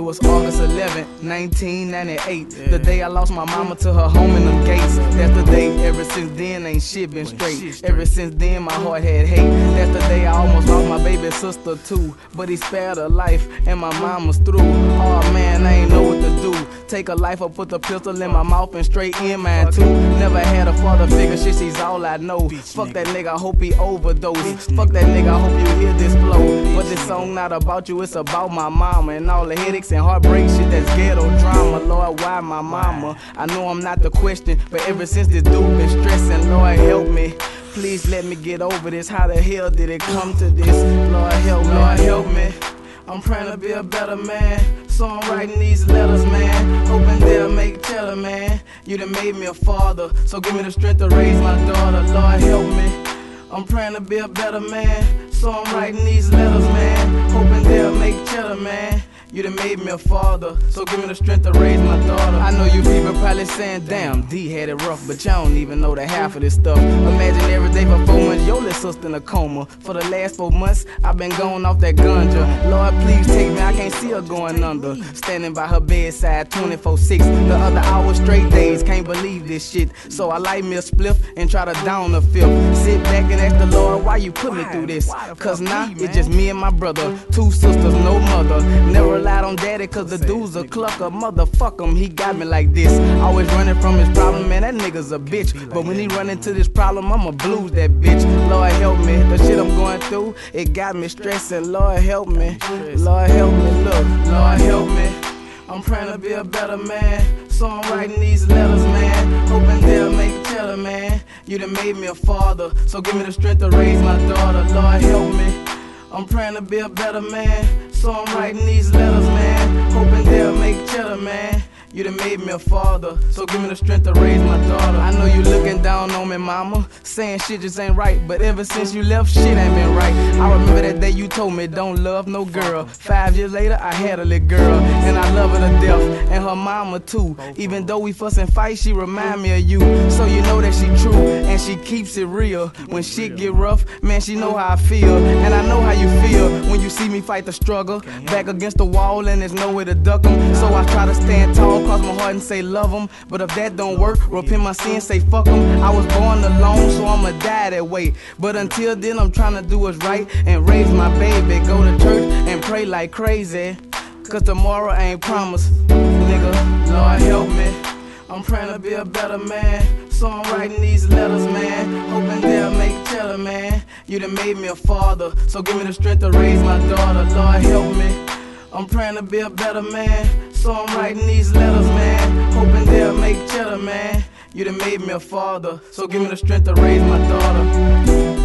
was August 11, 1998. The day I lost my mama to her home in them gates. That's the day, ever since then, ain't shit been straight. Ever since then, my heart had hate. That's the day sister too. But he spared her life, and my mama's through. Oh man, I ain't know what to do. Take a life or put the pistol in my mouth and straight in mine too. Never had a father figure, shit, she's all I know. Fuck that nigga, I hope he overdose. Fuck that nigga, I hope you hear this flow. But this song not about you, it's about my mama and all the headaches and heartbreak shit that's ghetto drama. Lord, why my mama? I know I'm not the question, but ever since this dude been stressing, Lord help me. Please let me get over this. How the hell did it come to this? Lord help me. Lord help me. I'm praying to be a better man. So I'm writing these letters, man. Hoping they'll make cheddar, man. You done made me a father. So give me the strength to raise my daughter. Lord help me. I'm praying to be a better man. So I'm writing these letters, man. Hoping they'll make cheddar, man. You done made me a father, so give me the strength to raise my daughter. I know you people probably saying, damn, D had it rough, but y'all don't even know the half of this stuff. Imagine every day for four months, your little sister in a coma. For the last four months, I've been going off that ganja. Lord, please take me, I can't see her going under. Standing by her bedside 24 6. The other hours, straight days, can't believe this shit. So I light me a spliff and try to down the fifth. Sit back and ask why you put me through this? Cause now it's just me and my brother. Two sisters, no mother. Never relied on daddy cause the dude's a clucker. Motherfuck him, he got me like this. Always running from his problem, man, that nigga's a bitch. But when he run into this problem, I'ma blues that bitch. Lord help me, the shit I'm going through, it got me stressing. Lord help me, Lord help me, look, Lord help me. I'm praying to be a better man, so I'm writing these letters, man. Hoping they'll make cheddar, man. You done made me a father, so give me the strength to raise my daughter. Lord help me. I'm praying to be a better man, so I'm writing these letters, man. Made me a father, so give me the strength to raise my daughter. I know you looking down on me, mama, saying shit just ain't right. But ever since you left, shit ain't been right. I remember that day you told me don't love no girl. Five years later, I had a little girl, and I love her to death, and her mama too. Even though we fuss and fight, she remind me of you. So you know that she true, and she keeps it real. When shit get rough, man, she know how I feel, and I know how you feel when you see me fight the struggle. Back against the wall, and there's nowhere to duck 'em. So I try to stand tall cross my heart and say love them. But if that don't work, repent my sin, say fuck them. I was born alone, so I'ma die that way. But until then, I'm trying to do what's right and raise my baby. Go to church and pray like crazy. Cause tomorrow ain't promised, nigga. Lord help me. I'm praying to be a better man. So I'm writing these letters, man. Hoping they'll make cheddar, man. You done made me a father. So give me the strength to raise my daughter. Lord help me. I'm praying to be a better man. So I'm writing these letters, man. Hoping they'll make cheddar, man. You done made me a father, so give me the strength to raise my daughter.